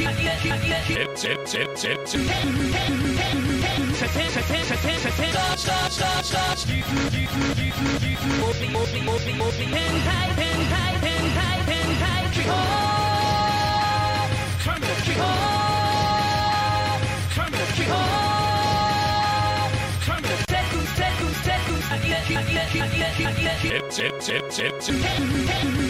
Tip, tip, tip, tip, tip. it's it's it's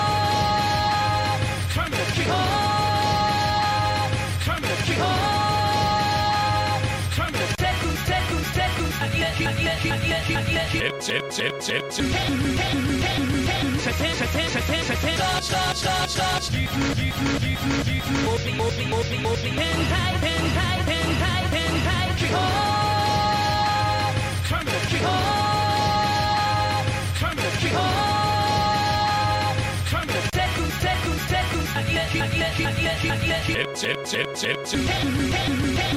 tip, tip. Tip, tip, tip,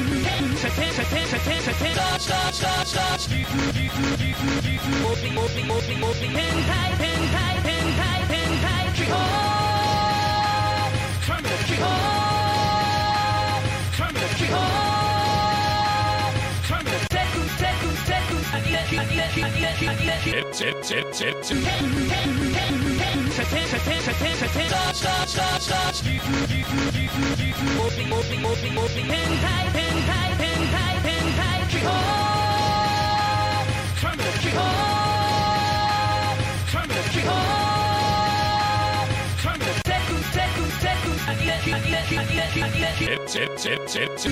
it's it's it's it's it's it's it's it's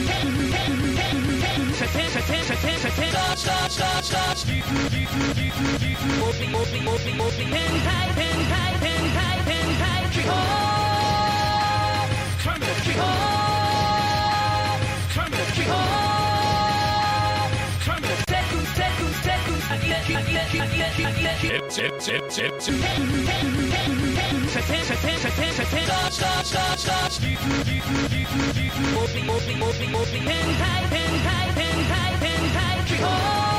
it's it's it's it's Oh!